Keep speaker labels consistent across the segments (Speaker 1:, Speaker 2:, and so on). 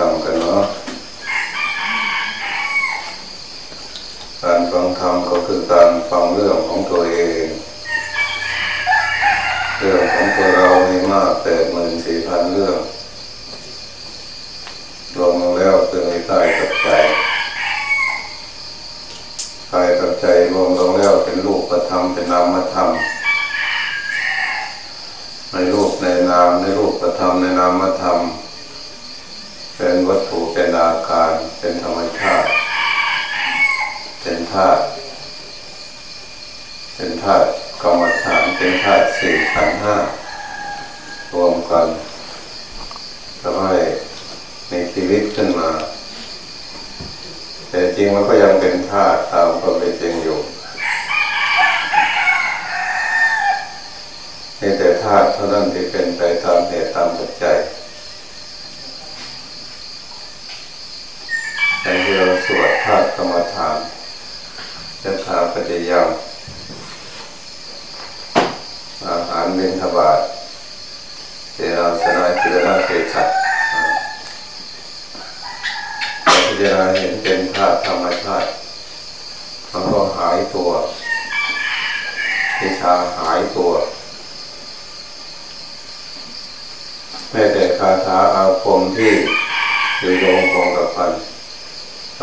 Speaker 1: รรมกันเนาะการฟังธรรมก็คือการฟังเรื่องของตัวเอง เรื่องของตัวเรามีมากแปดหมื่นสี่พันเรื่องรวมลงแล้วคือในกายกับใจกายกับใจรวมลงแล้วเป็นรูปธรรมเป็นนามธรรมในรูปในนามในรูปธรรมในนามธรรม เป็นวัตถุเป็นอาการเป็นธรรมชาติ เป็นธาตุเป็นธาตุกรรมฐานเป็นธาตุสี่ขันห้ารวมกันทำให้มีชีวิตขึ้นมา แต่จริงมันก็ยังเป็นธาตุตามความเป็นจริงอยู่มีแต่ธาตุเท่านั้นที่เป็นไปตามเหตุตามปัจจัยอย่างที่เราสวดธาตุกรรมฐานจะทาปฏิยามอาหารเบญทบาทเจราสนาคิจารนาเกชัดพิจารณาเห็นเป็นธาตุธรรมชาติมันก็หายตัววิชาหายตัวแม้แต่คาถาอาคมที่อยู่โยงคงกับพัน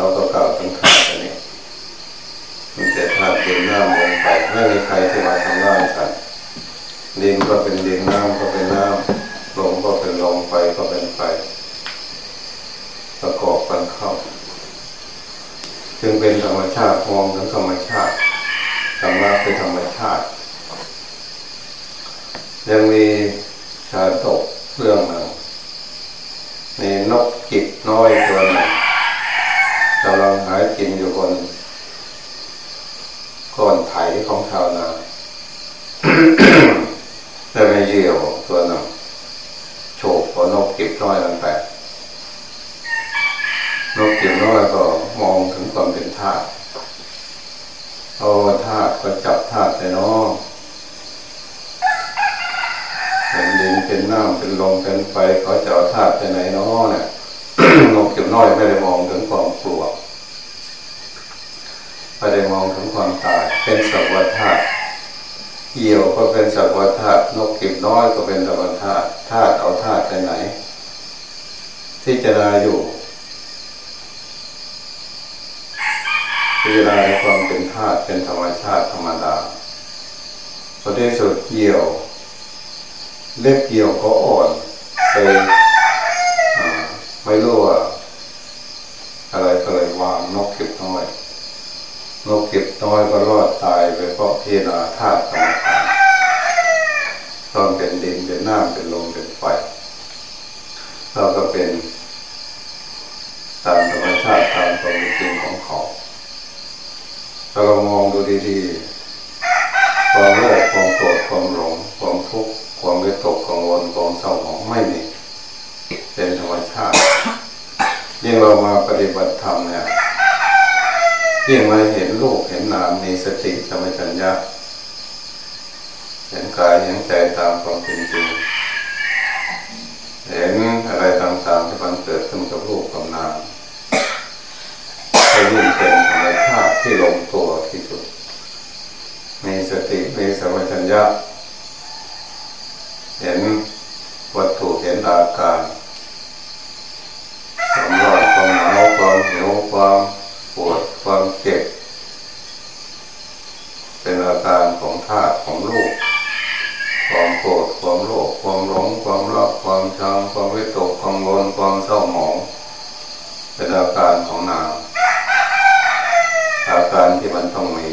Speaker 1: เราก็กล่าวถึงธาตุอันนี้มันจะธาตุดินน้ำลมไฟไม่มีใครที่มาทำได้ฉันดินก็เป็นดินน้ำก็เป็นน้ำลมก็เป็นลมไฟก็เป็นไฟประกอบกันเข้า จึงเป็นธรรมชาติมองถึงธรรมชาติธรรมะเป็นธรรมชาติ ยังมีชาตกเรื่องหนึ่งมีนกจิตน้อยตัวหนึ่งกำลังหากินอยู่บนก้อนไถของชาวนาแต่ไม่เยี่ยวตัวหนึ่งโฉบพอนกจิตน้อยนั่นไปนกจิตน้อยก็มองถึงความเป็นธาตุเอาธาตุก็จับธาตุไปน้องเป็นดินเป็นน้ำเป็นลมเป็นไฟเขาจะเอาธาตุไปไหนน้อเนี่ย นกเก็บน้อยไม่ได้มองถึงความกลัวไม่ได้มองถึงความตายเป็นสัพวธาตุเหี่ยวก็เป็นสัพวธาตุนกเก็บน้อยก็เป็นสัพวธาตุธาตุเอาธาตุไปไหน ที่จะนาอยู่พิจารณาในความเป็นธาตุเป็นธรรมชาติธรรมดาพอที่สุดเกี่ยว เล็บเกี่ยวก็อ่อน ไปไม่รู้ว่าอะไรก็เลยวางนกเก็บน้อยนกเก็บน้อยก็รอดตายไปเพราะพิจารณาธาตุธรรมชาติตอนเป็นดินเป็นน้ำเป็นลมเป็นไฟเราก็เป็นตามธรรมชาติตามความจริงของเขาถ้าเรามองดูดีๆความโลภความโกรธความหลงความทุกข์ ความวิตกกังวลความเศร้าหมองไม่มีเป็นธรรมชาติยิ่งเรามาปฏิบัติธรรมเนี่ยยิ่งมาเห็นโลกเห็นนามมีสติธรรมชัญญะเห็นกายเห็นใจตามความเป็นจริงเห็นอะไรต่างๆที่มันเกิดขึ้นกับรูปกับนามให้ยิ่งเป็นธรรมชาติที่ลงตัวที่สุด มีสติมีสัมปชัญญะ เห็นวัตถุเห็นอาการความร้อนความหนาวความหิวความปวดความเจ็บ เป็นอาการของธาตุของรูปความโกรธความโลภความหลงความรักความชังความวิตกกังวลความเศร้าหมอง เป็นอาการของนามอาการที่มันต้องมี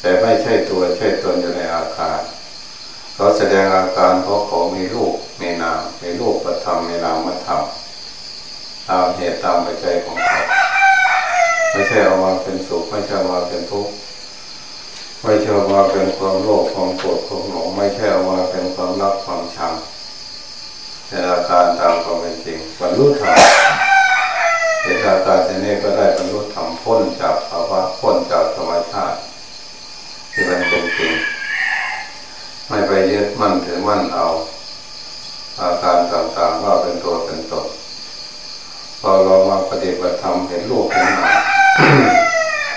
Speaker 1: แต่ไม่ใช่ตัวใช่ตนอยู่ในอาการเขาแสดงอาการเพราะเขามีรูปมีนามมีรูปประธรรมมีนามธรรม ตามเหตุตามปัจจัยของเขาไม่ใช่เอามาเป็นสุขไม่ใช่เอามาเป็นทุกข์ไม่ใช่เอามาเป็นความโลภความโกรธความหลงไม่ใช่เอามาเป็นความรักความชังในอาการตามความเป็นจริงบรรลุธรรมเหตุอาการที่นี้ก็ได้บรรลุธรรมพ้นจากภาวะพ้นจากธรรมชาติที่มันเป็นจริงไม่ไปยึดมั่นถือมั่นเอา อาการต่างๆว่าเป็นตัวเป็นตน พอเรามาปฏิบัติธรรมเห็นรูปเห็นนาม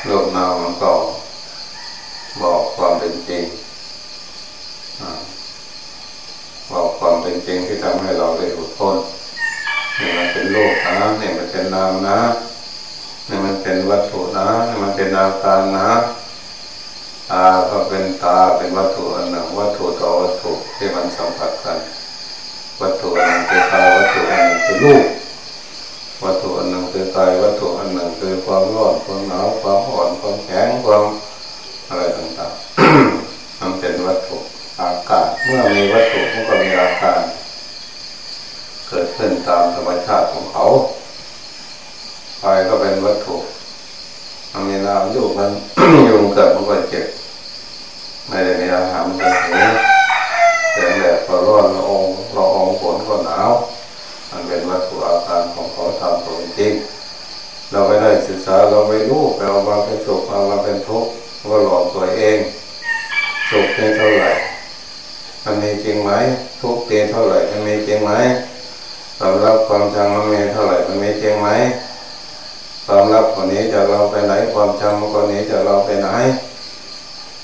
Speaker 1: รูปนามมันก็บอกความเป็นจริงบอกความเป็นจริงที่ทำให้เราได้หุดพ้นนี่มันเป็นโลกนะนี่มันเป็นนามนะนี่มันเป็นวัตถุนะนี่มันเป็นอาการนะตาก็เป็นตาเป็นวัตถุอันหนึ่งวัตถุต่อวัตถุที่มันสัมผัสกัน วัตถุอันหนึ่งคือตาวัตถุอันหนึ่งคือรูป วัตถุอันหนึ่งคือกายวัตถุอันหนึ่งคือความร้อนความหนาวความอ่อนความแข็งความอะไรต่างๆมันเป็นวัตถุอากาศเมื่อมีวัตถุมันก็มีอาการเกิดขึ้นตามธรรมชาติของเขาไฟก็เป็นวัตถุมันมีน้ำอยู่มันยุงเกิดมันก็เจ็บไม่ได้มีอาหารมันก็หิวแสงแดดก็ร้อนละอองละอองฝนก็หนาวมันเป็นวัตถุอาการ ของเขาทำตัวจริง เราไม่ได้ศึกษาเราไม่รู้ไปเอามาเป็นสุขเอามาเป็นทุกข์ก็หลอกตัวเองสุขนี่เท่าไหร่มันมีจริงไหมทุกข์เท่าไหร่มันมีจริงไหมความรักความชังมันมีเท่าไหร่มันมีจริงไหมความรักคนนี้จะเราไปไหนความชังคนนี้จะเราไปไหน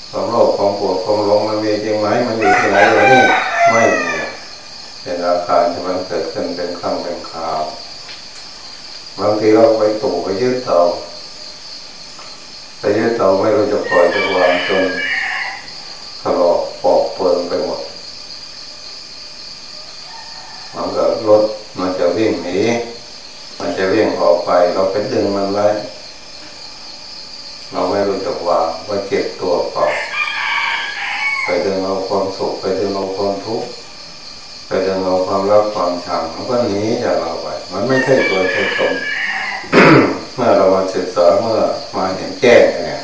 Speaker 1: ความโลภความปวดความหลงมันมีจริงไหมมันอยู่ที่ไหนเลยนี่ไม่เป็นอาการที่มันเกิดขึ้นเป็นข้างเป็นขาว บางทีเราไปตู่ไปยืดเตาไปยืดเตาไม่รู้จะปล่อยจะวางจนถลอกปอกเปิงไปหมดมันก็รถมันจะวิ่งหนีมันจะวิ่งออกไป เราไปดึงมันไว้เราไม่รู้จักวางว่าเก็บตัวเปล่าไปดึงเอาความสุขไปดึงเอาความทุกข์ไปดึงเอาความรักความชังมันก็หนีจากเรา มันไม่ใช่ตัวใช่ตนเมื่อเรามาศึกษาเมื่อมาเห็นแก้เนี่ย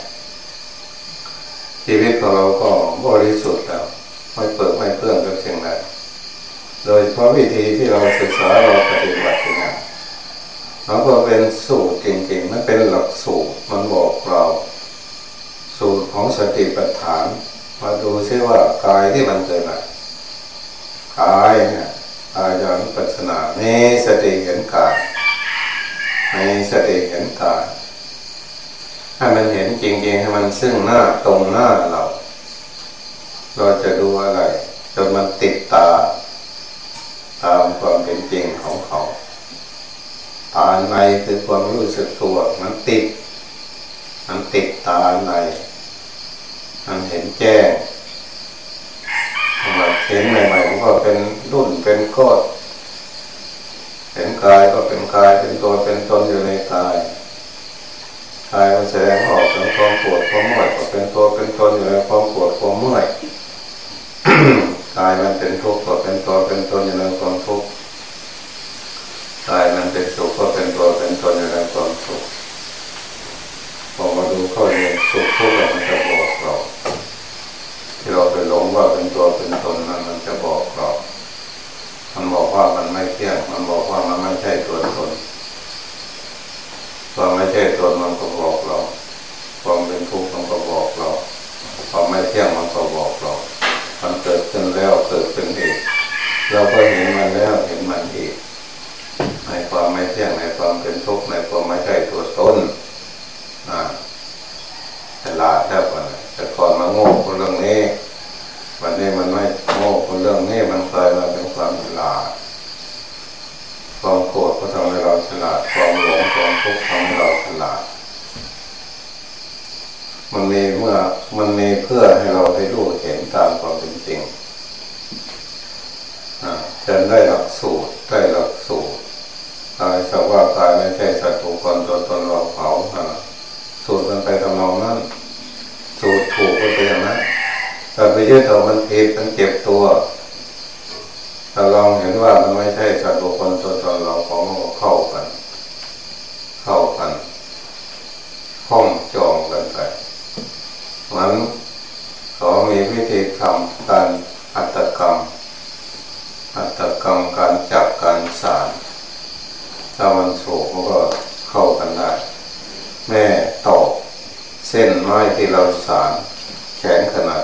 Speaker 1: ชีวิตของเราก็บริสุทธิ์แล้ว ไม่เปิดไม่เพื่อนกับสิ่งใดโดยเพราะวิธีที่เราศึกษาเราปฏิบัติเนี่ยมันก็เป็นสูตรจริงๆมันเป็นหลักสูตรมันบอกเรา สูตรของสติปัฏฐาน มาดูซิว่ากายที่มันเกิดอะไรกายเนี่ย กายจะนุปัสสนาในสติเห็นกายในสติเห็นกายให้มันเห็นจริงๆให้มันซึ่งหน้าตรงหน้าเรา เราจะดูอะไรจนมันติดตา ตามความเป็นจริงของเขาตาในคือความรู้สึกตัวมันติด มันติดตาใน มันเห็นแจ้งมัน เห็นใหม่ๆมันก็เป็นรุ่นเป็นก้อนเห็นกายก็เป็นกายเป็นตัวเป็นตนอยู่ในกายกายมันแสดงออกถึงความปวดความเมื่อยก็เป็นตัวเป็นตนอยู่ในความปวดความเมื่อยกายมันเป็นทุกข์ก็เป็นตัวเป็นตนอยู่ในความทุกข์กายมันเป็นสุขก็เป็นตัวเป็นตนอยู่ในความสุขพอมาดูข้อเรียสุขทุกข์มันจะบอกเราที่เราไปหลงว่าเป็น ตัวเป็นตนนั้นมันจะบอกเรามันบอกว่ามันไม่เที่ยงมันบอกว่ามันไม่ใช่ตัวตนความไม่ใช่ตนมันก็บอกเราความเป็นทุกข์มันก็บอกเราความไม่เที่ยงมันก็บอกเรามันเกิดขึ้นแล้วเกิดขึ้นอีกเราก็เห็นมันแล้วเห็นมันอีกในความไม่เที่ยงในความเป็นทุกข์ในความไม่ใช่ตัวตนอ่าฉลาดแล้วกันแต่ก่อนมาโง่คนเรื่องนี้ นี้มันไม่โง่เรื่องนี้มันกลายมาเป็นความฉลาดความโกรธก็ทำให้เราฉลาดความหลงความทุกข์ทำให้เราฉลาด มันมีเมื่อมันมีเพื่อให้เราได้รู้เห็นตามความเป็นจริงจะได้หลักสูตรได้หลักสูตรกายสักว่ากายไม่ใช่สัตว์บุคคลตัวตนเราเผาสูตรมันไปทำนองนั้น ไปยึดเอามันผิดมันเจ็บตัวถ้าลองเห็นว่ามันไม่ใช่สัตว์บุคคลตัวตนเราของเข้ากัน เข้ากันห้องจองกันไปมันเขามีวิธีทำการอัตกรรม อัตกรรมการจับการสารถ้ามันโศกมันก็เข้ากันได้ แม่ตอกเส้นไม้ที่เราสารแข็งขนาด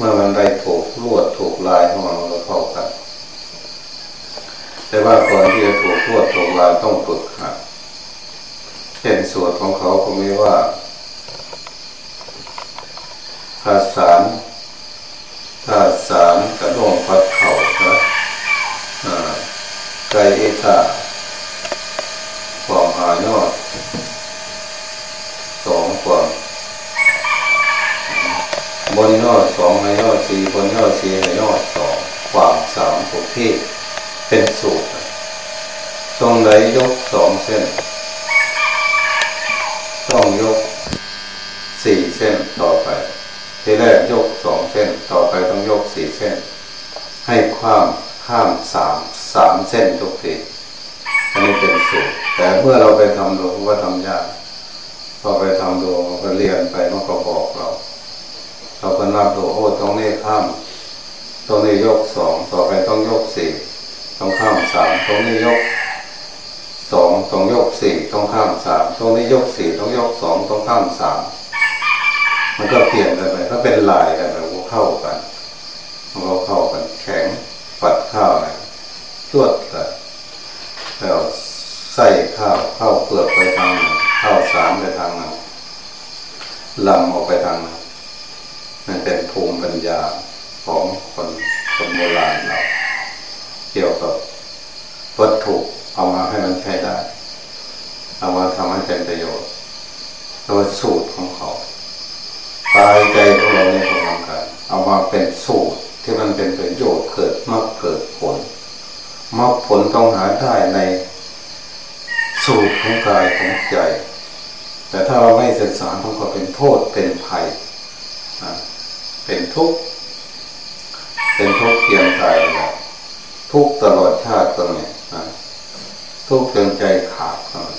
Speaker 1: เมื่อมันได้ถูกลวดถูกลายของมันก็เข้ากัน แต่ว่าก่อนที่จะถูกลวดถูกลายต้องฝึกหัดเช่นส่วดของเขาก็มีว่าภาษาภาษากระดงพัดเข่าครับไกเอตาความหายอดสองความ บนยอดสองให้ยอดสี่บนยอดสี่ให้ยอดสองความสามประเภทเป็นสูตรตรงไหนยกสองเส้น ต้องยกสี่เส้นต่อไปทีแรกยกสองเส้นต่อไปต้องยกสี่เส้น ให้ความข้ามสามสามเส้นทุกทีอันนี้เป็นสูตรแต่เมื่อเราไปทำดูว่าทำยากพอไปทำดูก็เรียนไปมันก็บอกเรา เราก็นับดูโอ้ตรงนี้ข้ามตรงนี้ยกสองต่อไปต้องยกสี่ต้องข้ามสามตรงนี้ยกสองต้องยกสี่ต้องข้ามสามตรงนี้ยกสี่ต้องยกสองต้องข้ามสามมันก็เปลี่ยนกันไปถ้าเป็นลายกันมันก็เข้ากันมันก็เข้ากัน แข็งปัดข้าวนะจวดกันแล้วใส่ข้าวข้าวเปลือกไปทางข้าวสามไปทางนั้นลำออกไปทางนั้น มันเป็นภูมิปัญญาของคนคนโบราณเราเกี่ยวกับวัตถุเอามาให้มันใช้ได้ เอามาทำให้เป็นประโยชน์ตัวสูตรของเขาตายใจของเราในพลังกันเอามาเป็นสูตรที่มันเป็นประโยชน์เกิดมากเกิดผลมากผลต้องหาได้ในสูตรของกายของใจ แต่ถ้าเราไม่ศึกษามันก็เป็นโทษเป็นภัย เป็นทุกข์เป็นทุกข์เพียงกายเลยทุกตลอดชาติก็มีทุกเพียงใจขาดก็มี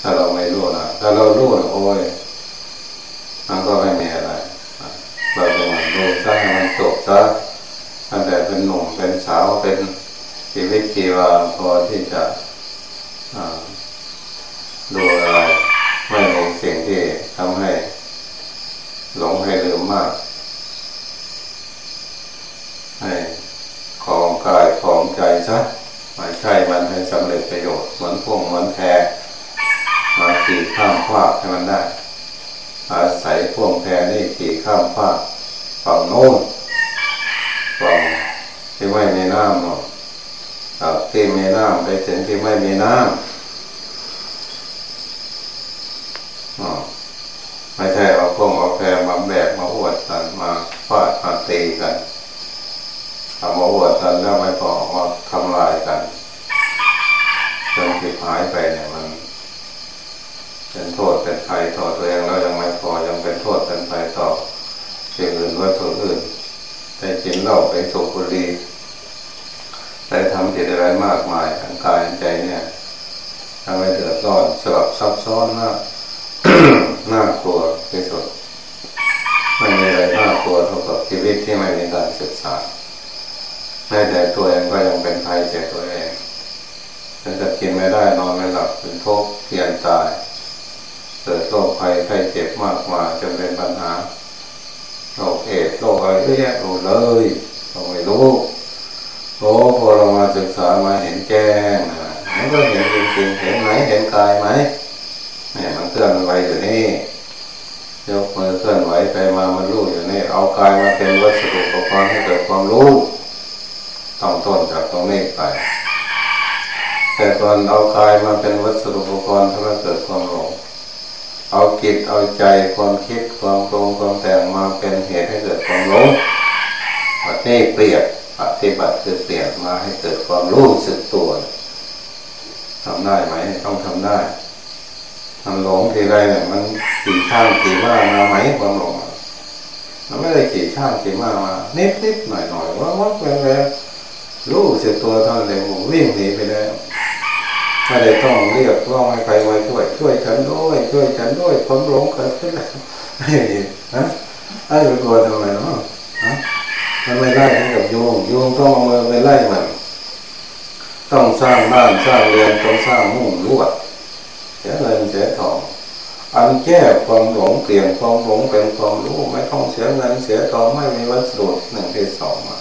Speaker 1: ถ้าเราไม่รู้นะถ้าเรารู้นะโอ้ยมันก็ไม่มีอะไรเราจะมาดูซะให้มันจบซะตั้งแต่เป็นหนุ่มเป็นสาวเป็นชีวิตชีวาพอที่จะดูอะไรไม่มีสิ่งที่ทำให้หลงให้ลืมมากให้ของกายของใจซะไม่ ใช่มันให้สำเร็จประโยชน์เหมือนพวงเหมือนแพรมาขี่ข้ามภาคให้มันได้ อาศัยพวงแพรนี่ขี่ข้ามภาคฝั่งโน้นฝั่งที่ไม่มีน้ำหรอกที่มีน้ำไปถึงที่ไม่มีน้ำไม่ใช่เอาพวงเอาแพรมาแบกมาอวดกันมาฟาดมาตีกันทำมาอวดกันแล้วไม่พอมาทำลายกันจนทิดหายไปเนี่ยมัน เป็นโทษเป็นภัยต่อตัวเองแล้วยังไม่พอยังเป็นโทษเป็นภัยต่อ สิ่งอื่นวัตถุอื่นแต่กินเหล้าไปสูบบุหรี่แต่ทำผิดอะไรมากมายทางกายใจเนี่ยทำให้เดือดร้อนสลับซับซ้อนมากน่ากลัวที่สุดไม่มีอะไรน่ากลัวเท่ากับชีวิตที่ไม่มีการศึกษาแม้แต่ตัวเองก็ยังเป็นภัยแก่ตัวเองฉันจะกินไม่ได้นอนไม่หลับเป็นทุกข์เพียนตายเกิดโรคภัยไข้เจ็บมากมายจนเป็นปัญหา โรคเอดโรคอะไรเยอะแยะเลยเราไม่รู้โอ้พอเรามาศึกษามาเห็นแจ้งมันก็เห็นจริงๆเห็นไหมเห็นกายไหมเนี่ยมันเคลื่อนไหวอยู่นี่ยกมือเคลื่อนไหวไปมามันรู้อยู่นี่เอากายมาเป็นวัสดุอุปกรณ์ให้เกิดความรู้ต้องต้นจากตรงนี้ไป แต่ก่อนเอากายมาเป็นวัสดุอุปกรณ์ทำให้เกิดความหลง เอาจิตเอาใจความคิดความโกงความแต่งมาเป็นเหตุให้เกิดความหลงปฏิเปลี่ยนปฏิบัติคือเปลี่ยนมาให้เกิดความรู้สึกตัวทำได้ไหมต้องทำได้มันหลงทีไรเนี่ยมันขี่ช่างขี่ว่ามาไหมความหลงมันไม่ได้ขี่ช่างขี่ว่ามานิดนิดหน่อยหน่อยว่าวัดแรงแรงรู้สึกตัวเท่านั้นเองผมวิ่งหนีไปแล้ว ไม่ได้ต้องเรียกร้องให้ใครมาช่วย ช่วยฉันด้วยช่วยฉันด้วยความหลงเกิดขึ้นแล้วไม่ดีนะไอ้ไปกลัวทำไมเนาะฮะมันไม่ไล่ให้กับโยมโยมต้องเอามือไปไล่มันต้องสร้างบ้านสร้างเรือนต้องสร้างมุ่งลวดสียเงินเสียทองอันแก้ความหลงเปลี่ยนความหลงเป็นความรู้ไม่ต้องเสียเงินเสียทองไม่มีวัสดุหนึ่งที่สองมา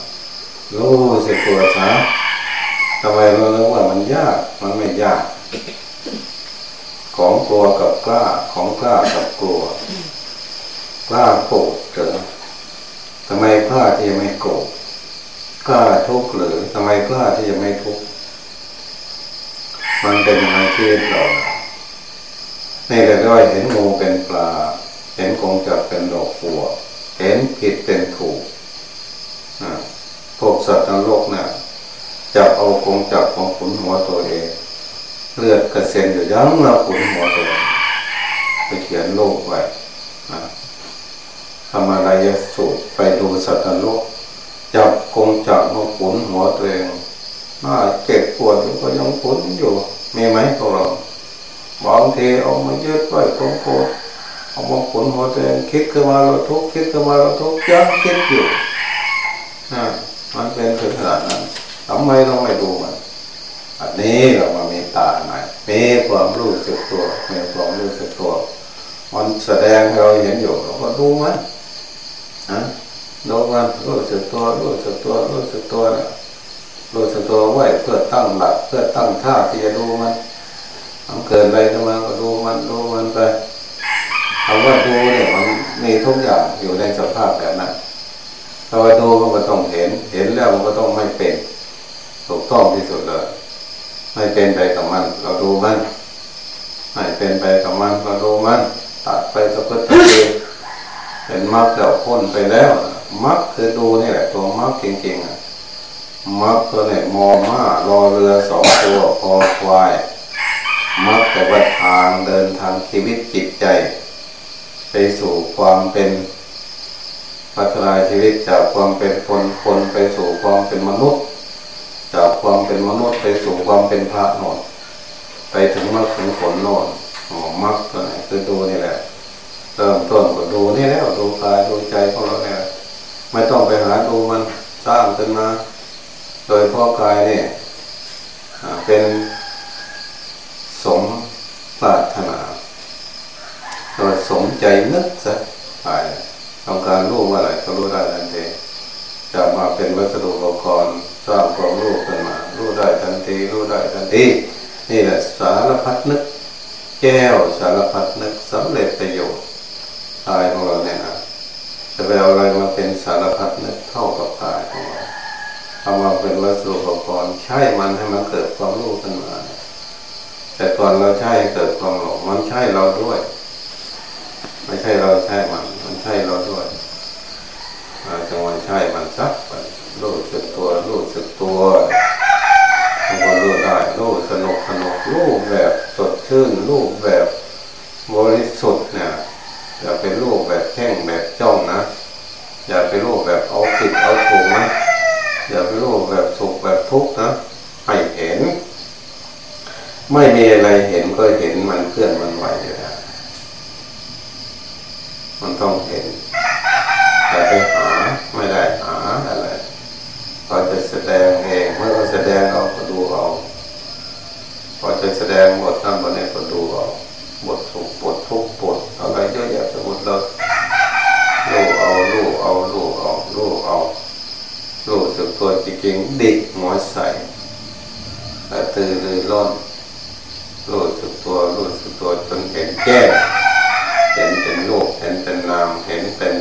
Speaker 1: รู้สึกตัวซะ ทำไมเราเรียกว่ามันยากมันไม่ยาก ของกลัวกับกล้าของกล้ากับกลัวกล้าโกรธเหรอทำไมกล้าที่จะไม่โกรธกล้าทุกข์หรือทำไมกล้าที่จะไม่ทุกข์มันเป็นยังไงที่เรานี่เราได้เห็นงูเป็นปลา เห็นกงจักเป็นดอกบัว เห็นผิดเป็นถูกพวกสัตว์นรกเนี่ย จับเอากงจักของขุนหัวตัวเอง เลือดกระเซ็นอยู่ยังเราขุนหัวตัวไปเขียนโลกไว้ทำอะไรยสุไปดูสัตว์นรกจับกงจักมาขุนหัวตัวเองมาเจ็บปวดก็ยังขุนอยู่ มีไหมพวกเราบางทีเอามาเยอะไว้กงโกเอามาขุนหัวตัวเองคิดขึ้นมาเราทุกคิดขึ้นมาเราทุกยังคิดอยู่นะมันเป็นถึงขนาดนั้น ทำไมเราไม่ดูมันอันนี้เรามามีตาหน่อยมีความรู้สึกตัวมีความรู้สึกตัว มันแสดงเราเห็นอยู่เราก็ดูมันนะดูมันรู้สึกตัวรู้สึกตัวรู้สึกตัวนะรู้สึกตัวไว้เพื่อตั้งหลักเพื่อตั้งท่าที่จะดูมันทำเกินอะไรขึ้นมาก็ดูมันดูมันไปคำว่าดูเนี่ยมันมีทุกอย่างอยู่ในสภาพแบบนั้นถ้าว่าดูมันก็ต้องเห็น เห็นแล้วมันก็ต้องไม่เป็น ถูกต้องที่สุดเลยไม่เป็นไปกับมัน เราดูมันไม่เป็นไปกับมันเราดูมันตัดไปสักพักทีเป็นมรรคแล้วพ้นไปแล้วมรรคคือดูนี่แหละ ตัวมรรคจริงๆมรรคตัวเนี่ยมอม้ารอเรือสองตัวพอควายมรรคแต่ว่าทางเดินทางชีวิตจิตใจ ไปสู่ความเป็นพัฒนาชีวิตจากความเป็นคนคนไปสู่ความเป็นมนุษย์ ความเป็นมนุษย์ไปสู่ความเป็นพระโนดไปถึงมรรคถึงผลโนดอ๋อมรรคตัวไหนคือดูนี่แหละเริ่มต้นก็ดูนี่แล้วดูกายดูใจของเราเนี่ยไม่ต้องไปหาดูมันสร้างขึ้นมา โดยพ่อกายเนี่ยเป็นสมปรารถนาโดยสมใจนึกซะไปต้องการรู้ว่าอะไรก็รู้ได้ทันทีจะมาเป็นวัสดุอุปกรณ์ สร้างความรู้ขึ้นมา รู้ได้ทันทีรู้ได้ทันทีนี่แหละสารพัดนึก แก้วสารพัดนึกสำเร็จประโยชน์กายของเราเนี่ยนะจะไปเอาอะไรมาเป็นสารพัดนึกเท่ากับกายของเราเอามาเป็นวัสดุอุปกรณ์ใช้มันให้มันเกิดความรู้ขึ้นมา แต่ก่อนเราใช้เกิดความหลงมันใช่เราด้วย ไม่ใช่เราใช่มัน มันใช่เราด้วยจังหวะใช่มันซักรู้สึกตัวรู้สึกตัวมันก็รู้ได้รู้สนุกสนุกรู้แบบสดชื่นรู้แบบบริสุทธิ์เนี่ยอย่าไปรู้แบบแข่งแบบจ้องนะ อย่าไปรู้แบบเอาผิดเอาถูกนะอย่าไปรู้แบบสุขแบบทุกข์นะให้เห็น ไม่มีอะไรเห็นก็เห็นมันเคลื่อนมันไหวอยู่แล้วมันต้องเห็นแต่ไปหาไม่ได้หาอะไรพอจะแสดงเองเมื่อเราแสดงเอาก็ดูเอาพอจะแสดงบทนั้นบทนี้ก็ดูเอาบทสุขบททุกบทอะไรเยอะแยะไปหมดเลยรู้เอารู้เอารู้เอารู้เอารู้สึกตัวจริงๆดิกหัวใส่แต่ตื่นเลยร้อนรู้สึกตัวรู้สึกตัวจนเห็นแก้เห็นเป็นโลกเห็นเป็นนามเห็นเป็น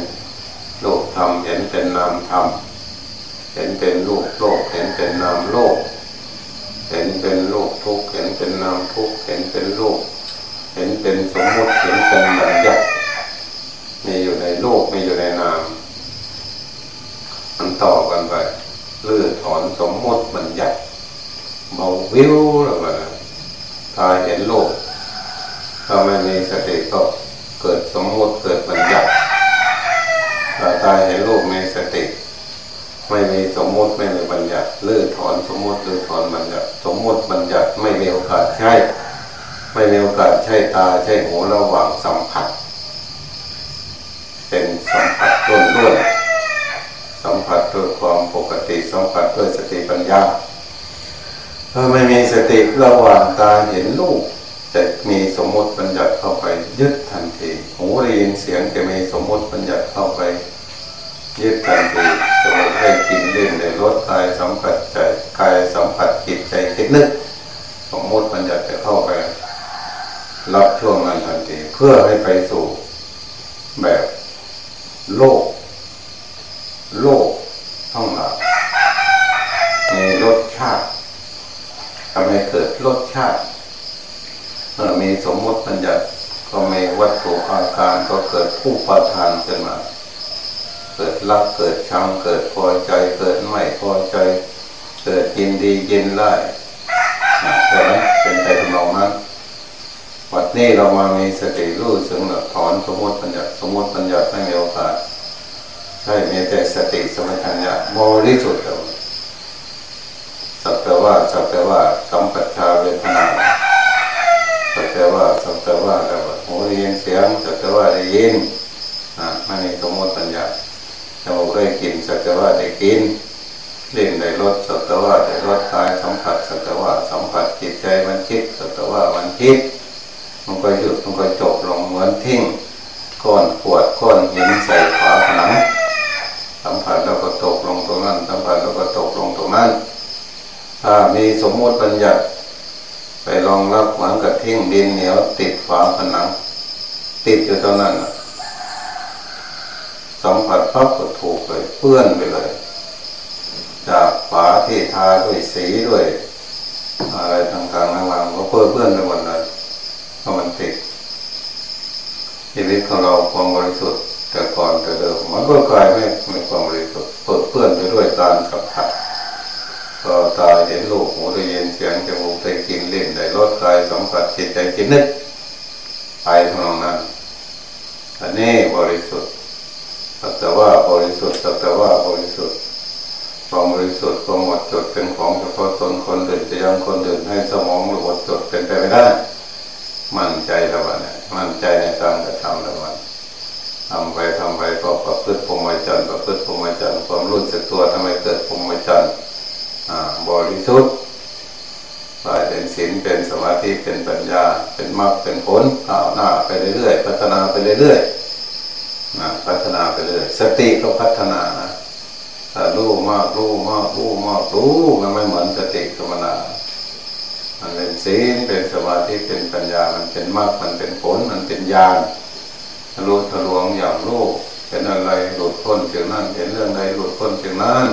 Speaker 1: โลกธรรมเห็ นเป็นนามธรรม เห็นเป็นโลกโลก เห็นเป็นนามโลก เห็นเป็นโลกทุกเห็นเป็นนามทุกเห็นเป็นโลก เห็นเป็นสมมติ เห็นเป็นบัญญัติมีอยู่ในโลกมีอยู่ในนามมันต่อกันไปเลื้อถอนสมมติบัญญัติเบาวิวแล้วก็ตาเห็นโลก ถ้าไม่มีสติก็เกิดสมมติเกิดบัญญัติ ถ้าตาเห็นโลกมีสติ ไม่มีสมมติไม่มีบัญญัติเลื้อถอนสมมติเลื้อถอนบัญญัติ สมมติบัญญัติไม่มีโอกาสใช่ ไม่มีโอกาสใช้ตาใช้หูระหว่างสัมผัส เป็นสัมผัสต้นด้วยสัมผัสด้วยความปกติสัมผัสด้วยสติปัญญาถ้าไม่มีสติระหว่างตาเห็นรูปจะมีสมมติบัญญัติเข้าไปยึดทันทีหูได้ยินเสียงจะมีสมมติบัญญัติเข้าไป ยึดทันทีจะให้กินเล่นในรถกายสัมผัสใจกายสัมผัสจิตใจคิดนึกสมมติบัญญัติจะเข้าไปรับช่วงนั้นทันทีเพื่อให้ไปสู่แบบโลก โลกทั้งหลายมีรสชาติทำให้เกิดรสชาติเมื่อมีสมมติปัญญาก็มีวัตถุอาการก็เกิดผู้ประทานขึ้นมา กิดรักเกิดชังเกิดพอใจเกิดไม่พอใจ เกิดยินดียินไล่ใช่ไหมเป็นไปทำนองนั้นวันนี้เรามามีสติรู้สึกหนักถอนสมมติปัญญาสมมติปัญญาไม่มีโอกาสใช่มีแต่สติสมัชัญญะบริสุทธิ์เราสักแต่ว่าสักแต่ว่าสัมปชาเวทนาสักแต่ว่าสักแต่ว่าเราหูได้ยินเสียงสักแต่ว่าได้ยินอ่าไม่มีสมมติปัญญา จมูกได้กินสักแต่ว่าได้กินเล่นได้รสสักแต่ว่าได้รสกายสัมผัสสักแต่ว่าสัมผัสจิตใจมันคิดสักแต่ว่ามันคิดมันก็หยุดมันก็จบลงเหมือนทิ้งก้อนปวดก้อนหินใส่ฝาผนังสัมผัสแล้วก็ตกลงตรงนั้นสัมผัสแล้วก็ตกลงตรงนั้น ถ้ามีสมมติปัญญาไปลองรับเหมือนกับทิ้งดินเหนียวติดฝาผนัง ติดอยู่ตรงนั้น สัมผัสปั๊บก็ถูกเลยเปื้อนไปเลย จากฝาที่ทาด้วยสีด้วย อะไรต่างๆระหว่างก็เปื้อเปื้อนไปหมดเลยเพราะมันติดชีวิตของเราความบริสุทธิ์แต่ก่อนแต่เดิมมันก็กลายไม่ไม่ความบริสุทธิ์เปื้อนเปื้อนไปด้วยการสัมผัสก็ตาเห็นลูกหูได้ยินเสียงจมูกได้กินเล่นได้รสกายสัมผัสจิตใจคิดนึกไปทำนองนั้นอันนี้บริสุทธิ์ ว่าบริสุทธิ์แต่ว่าบริสุทธิ์ความบริสุทธิ์ความหมดจดเป็นของเฉพาะตนคนอื่นจะยังคนอื่นให้สมองหมดจดเป็นไปไม่ได้ มั่นใจแล้ววันนี้มั่นใจในการกระทำแล้ววันทำไปทำไปก็ประพฤติพรหมจรรย์ประพฤติพรหมจรรย์ความรู้สึกตัวทำไมเกิดพรหมจรรย์บริสุทธิ์กลายเป็นศีลเป็นสมาธิเป็นปัญญา เป็นมรรคเป็นผลก้าวหน้าไปเรื่อยๆพัฒนาไปเรื่อยๆ เรื่อยสติก็พัฒนานะรู้มากรู้มากรู้มากรู้มันไม่เหมือนสติธรรมดามันเป็นศีลเป็นสมาธิเป็นปัญญา มันเป็นมรรคมันเป็นผลมันเป็นญาณรู้ทะลวงอย่างรู้เป็นอะไรหลุดพ้นเสียงนั้นเห็นเรื่องใดหลุดพ้นเสียงนั้น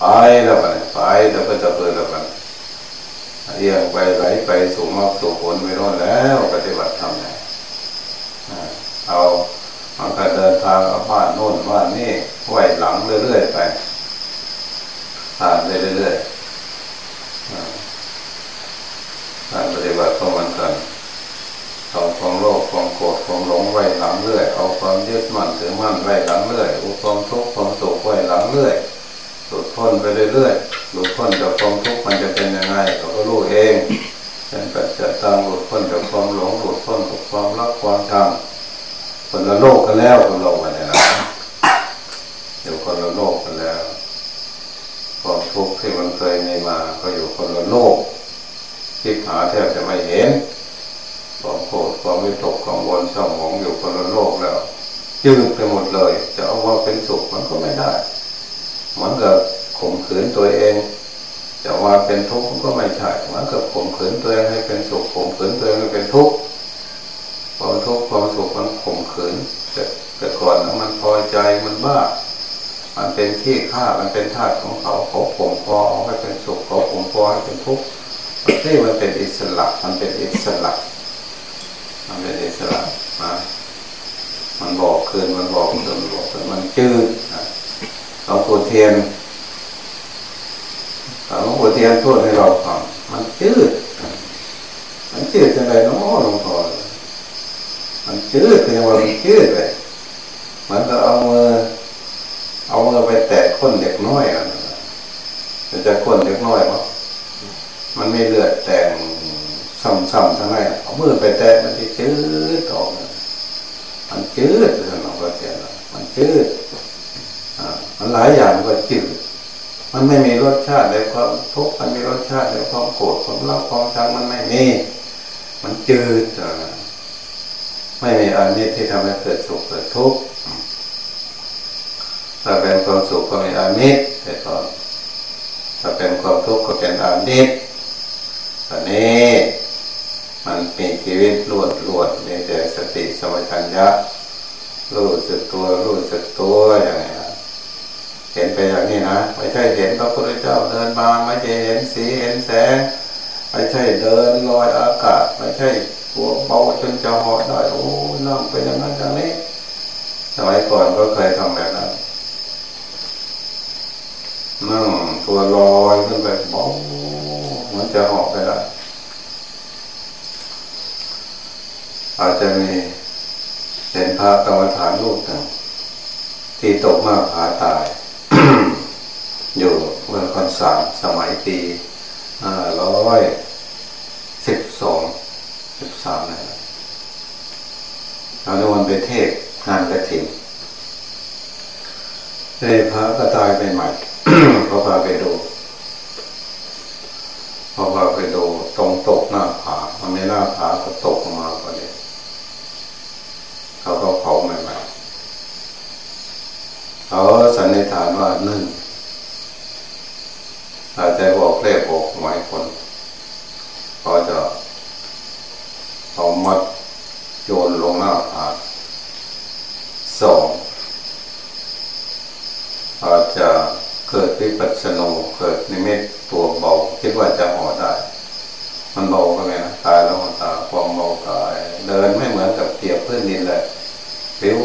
Speaker 1: ไปแล้วไปไปแล้วก็จะเปิดแล้วกันเอียงไปไหลไปสู่มรรคสู่ผลไม่รอดแล้ว ปฏิบัติธรรมเนี่เอามันก็เดิน ทางเอาบ้าโน่นบ้านนี่ไหวหลังเรื่อยๆไปผ่านไปเรื่อยๆการปฏิบัติก็มันกันเอาความโลภความโกรธความหลงไว้หลังเรื่อย เอาความยึดมั่นถือมั่นไว้หลังเรื่อยอาความทุกข์ความสุขไว้หลังเรื่อยหลุดพ้นไปเรื่อยๆหลุดพ้นจากความทุกข์มันจะเป็นยังไงเราก็รู้เองเป็นปัจจัยตังหลุดพ้นจากความหลงหลุดพ้นจากความรักความชัง คนละโลกกันแล้วคนเราเนี่ยนะเดี๋ยวคนละโลกกันแล้วความทุกข์ที่มันเคยมีมา ก็อยู่คนละโลกคิดหาแทบจะไม่เห็นความโกรธความวิตกกังวลเศร้าหมองอยู่คนละโลกแล้วยืดไปหมดเลย จะเอาว่าเป็นสุขมันก็ไม่ได้เหมือนกับข่มขืนตัวเองจะว่าเป็นทุกข์ก็ไม่ใช่เหมือนกับข่มขืนตัวเองให้เป็นสุขข่มขืนตัวเองให้เป็นทุกข์ ความทุกข์ความสุขมันข่มขืนแต่แต่ก่อนมันพอใจมันบ้า มันเป็นขี้ข้ามันเป็นธาตุของเขาเขาข่มพอให้เป็นสุขเขาข่มพอให้เป็นทุกข์นี่มันเป็นอิสระมันเป็นอิสระมันเป็นอิสระนะมันบอกคืนมันบอกคืนมันบอกคืนมันจืดหลวงปู่เทียนหลวงปู่เทียนพูดให้เราฟังมันจืดมันจืดจังไรเนาะหลวงพ่อ มันจืดคือว่ามันจืดเลยมันก็เอามือเอามือไปแตะก้นเด็กน้อยอะมันจะก้นเด็กน้อยมั้งมันไม่เลือดแต่งซ้ำๆทั้งนั้นเอามือไปแตะมันจะจืดออกมันจืดเลยหลวงพ่อเทียมันจืดมันหลายอย่างก็จืดมันไม่มีรสชาติในความทุกข์มันมีรสชาติในความโกรธความรักความชังมันไม่มีมันจืด ไม่มีอันนี้ที่ทำให้เกิดสุขเกิดทุกข์ถ้าเป็นความสุขก็มีอานิสแต่ตอนถ้าเป็นความทุกข์ก็เป็นอานิสตอนนี้มันมันชีวิตรวดรวดมีแต่สติสมัชัญญะรู้สึกตัวรู้สึกตัวอย่างนี้เห็นไปอย่างนี้นะไม่ใช่เห็นพระพุทธเจ้าเดินมาไม่ใช่เห็นสีเห็นแสงไม่ใช่เดินลอยอากาศไม่ใช่ ตัวเบาจนจะหอดได้ โอ้นั่งไปอย่างนั้นอย่างนี้ สมัยก่อนก็เคยทำแบบนั้นนั่งตัวลอยขึ้นไปเบาเหมือนจะหอบไปแล้อาจจะมีเห็นพระกรรมฐานรูปหนึ่งที่ตกมาผาตาย อยู่เมื่อคนสามสมัยปีร้อยสิบสอง สิบสามนเราในวันไปเทศงานกระถิ่นเฮ้พระก็ตายไปใหม่เขาพาไปดูพอพาไปดูตรงตกหน้าผามันไม่หน้าผาก็ตกมาพอดีเขาก็เผาใหม่ๆเขาสันนิษฐานว่าหนึ่งอาจจะบอกเลขบอกหมายคนเขาจะเอามัดโยนลงหน้าผาสองอาจจะเกิดวิปัสสนูเกิดนิมิตตัวเบาคิดว่าจะห่อได้ มันเบาก็ไงนะตายแล้วมันตาความเบากาย เดินไม่เหมือนกับเกียบพื้นดินเลยผิว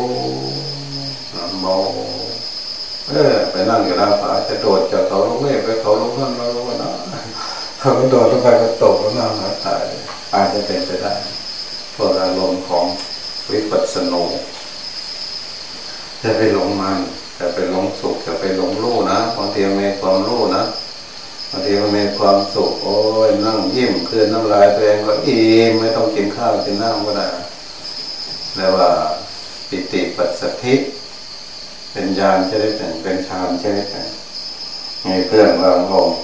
Speaker 1: เบาเออไปนั่งอยู่หน้าผาจะโดดจากเขาลงเมฆไปเขาลงนั่นเราลงนะเขาโดดลงไปก็ตกลงน้ำหาตายอาจจะเป็นไปได้พวกอารมณ์ของวิปัสสนูจะไปหลงมันจะไปหลงสุขจะไปหลงรู้นะบางทีมันมีความรู้นะ บางทีมันมีความสุขโอ้ยนั่งยิ้มคืนน้ำลายตัวเองก็อิ่มไม่ต้องกินข้าวกินน้ำก็ได้แล้วว่าปิติปัสสธิเป็นญาณชนิดหนึ่งเป็นฌานชนิดหนึ่งมีเพื่อนบางองค์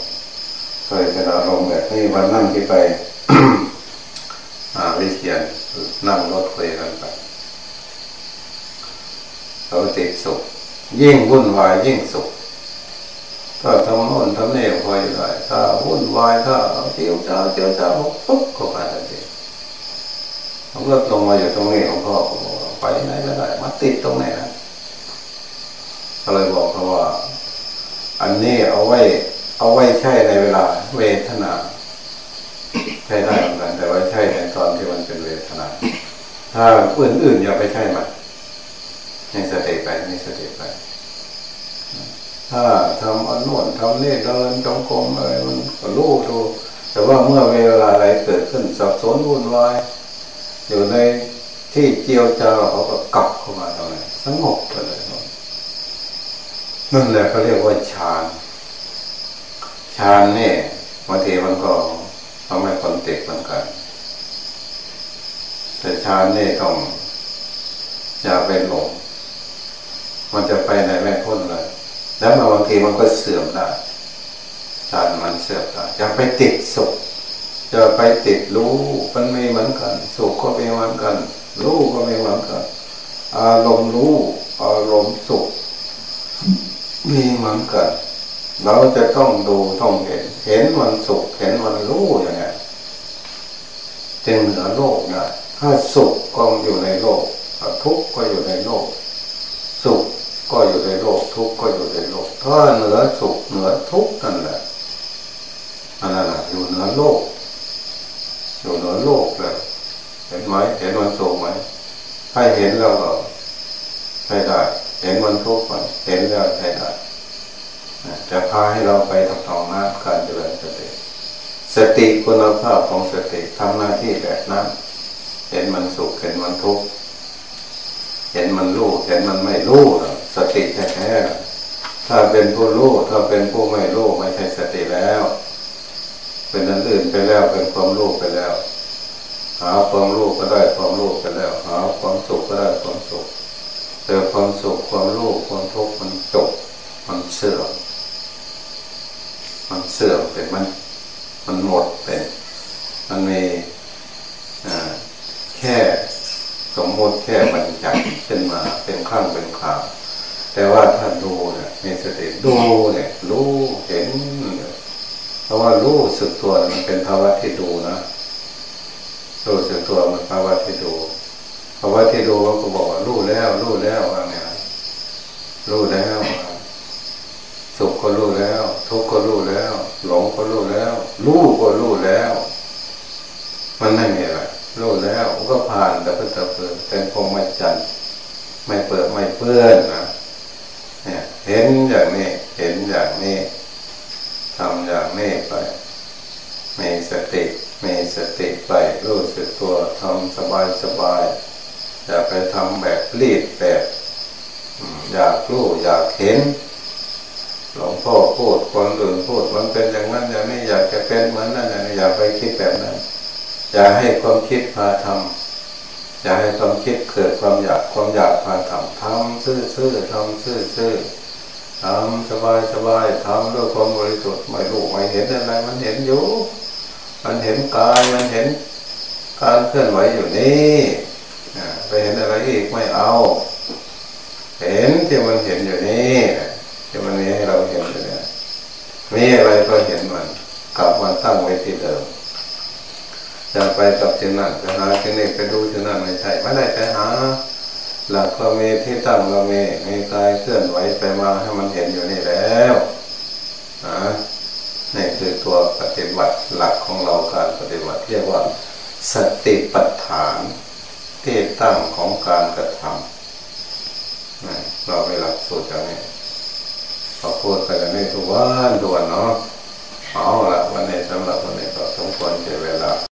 Speaker 1: เคยเป็นอารมณ์แบบนี้วันนั่งที่ไปอาวิเชียนนั่งรถคุยกันไปเขาติดสุขยิ่งวุ่นวายยิ่งสุข ถ้าทำโน่นทำนี่พออยู่ได้ถ้าวุ่นวายถ้าเจียวจ้าเจียวจ้าปุ๊บก็ไปทันทีผมก็ลงมาอยู่ตรงนี้หลวงพ่อบอกไปไหนก็ได้มาติดตรงไหนนะก็เลยบอกเขาว่า อันนี้เอาไว้ เอาไว้ใช่ในเวลา เวทนาใช่ได้เหมือนกันแต่ว่าใช่ในตอนที่มันเป็นเวทนา ถ้าอื่นๆอย่าไปใช่มันในสติไปในสติไป ถ้าทำอันโน่นทำนี่เดินจงกรมอะไรมันก็รู้ดูแต่ว่าเมื่อเวลาอะไรเกิดขึ้นสับสนวุ่นวายอยู่ในที่เจียวจ้าเขาก็กลับเข้ามาตรงนี้สงบไปเลยนั่นแหละเขาเรียกว่าฌานฌานเนี่ยบางทีมันก็ทำให้คนติดเหมือนกัน แต่ฌานเนี่ต้องอย่าไปหลงมันจะไปไหนไม่พ้นเลย แล้วบางทีมันก็เสื่อมได้ฌานมันเสื่อมได้อย่าไปติดสุขจะไปติดรู้มันไมีเหมือนกันสุขก็ไมีเหมือนกัน รู้ก็ไมีเหมือนกันอารมณ์รู้อารมณ์สุขมีเหมือนกัน เราจะต้องดูต้องเห็น เห็นมันสุขเห็นมันรู้อย่างไงจึงเหนือโลกนะถ้าสุขก็อยู่ในโลกทุกข์ก็อยู่ในโลก สุข ก็อยู่ในโลกทุกข์ก็อยู่ในโลกถ้าเหนือสุขเหนือทุกข์นั่นแหละอันนั้นอยู่เหนือโลกอยู่เหนือโลกเลยเห็นไหมเห็นมันสุขไหมให้เห็นแล้วก็ใช้ได้ เห็นมันทุกข์ไปเห็นแล้วใช้ได้จะพาให้เราไปทำต่อหน้าการเจริญสติสติคุณภาพของสติทำหน้าที่แบบนั้นเห็นมันสุขเห็นมันทุกข์เห็นมันรู้เห็นมันไม่รู้ สติแท้ๆถ้าเป็นผู้รู้ถ้าเป็นผู้ไม่รู้ไม่ใช่สติแล้ว เป็นอันอื่นไปแล้วเป็นความรู้ไปแล้ว หาความรู้ก็ได้ความรู้ไปแล้ว หาความสุขก็ได้ความสุขแต่ความสุขความโลภความทุกข์มันจบมันเสื่อมมันเสื่อมเป็นมันมันหมดเป็นมันมีแค่สมมติแค่บรรจัยขึ้นมาเป็นข้างเป็นข่าว แต่ว่าถ้าดูเนี่ยมีสติดูเนี่ยรู้เห็นเพราะว่ารู้สึกตัวมันเป็นภาวะที่ดูนะรู้สึกตัวมันภาวะที่ดูภาวะที่ดูก็บอกว่ารู้แล้วรู้แล้วว่าไงรู้แล้วสุขก็รู้แล้ว ทุกข์ก็รู้แล้ว หลงก็รู้แล้วรู้ก็รู้แล้ว มันไม่มีอะไรรู้แล้วก็ผ่านแต่ก็จะเปิดเป็นพรหมจรรย์ไม่เปิดไม่เปื้อนนะ เนี่ยเห็นอย่างนี้ เห็นอย่างนี้ทำอย่างนี้ไป มีสติมีสติไปรู้สึกตัวทำสบายสบายอย่าไปทำแบบรีบแบบอยากรู้อยากเห็นหลวงพ่อพูดคนอื่นพูดมันเป็นอย่างนั้นอย่างนี้อยากจะเป็นเหมือนนั้นอย่างนี้อย่าไปคิดแบบนั้น อย่าให้ความคิดพาทำ อย่าให้ความคิดเกิดความอยากความอยากพาทำทำซื่อๆทำซื่อๆทำสบายสบายทำด้วยความบริสุทธิ์ไม่รู้ไม่เห็นอะไรมันเห็นอยู่มันเห็นกายมันเห็นการเคลื่อนไหวอยู่นี่ไปเห็นอะไรอีกไม่เอา เห็นที่มันเห็นอยู่นี่ที่มันนี้ให้เราเห็นอยู่เนี่ยมีอะไรก็เห็นมันกลับมาตั้งไว้ที่เดิม จะไปกับที่นั่นไปหาที่นี่ไปดูที่นั่นไม่ใช่ไม่ได้ไปหา หลักก็มีที่ตั้งเรามีมีกายเคลื่อนไหวไปมาให้มันเห็นอยู่นี่แล้วนะนี่คือตัวปฏิบัติหลักของเราการปฏิบัติเรียกว่า สติปัฏฐานที่ตั้งของการกระทำเราไปหลักสูตรอย่างนี้พอพูดไปอย่างนี้ทุกวันทุกวันเนาะเอาละวันนี้สำหรับวันนี้ก็สมควรเจเวลา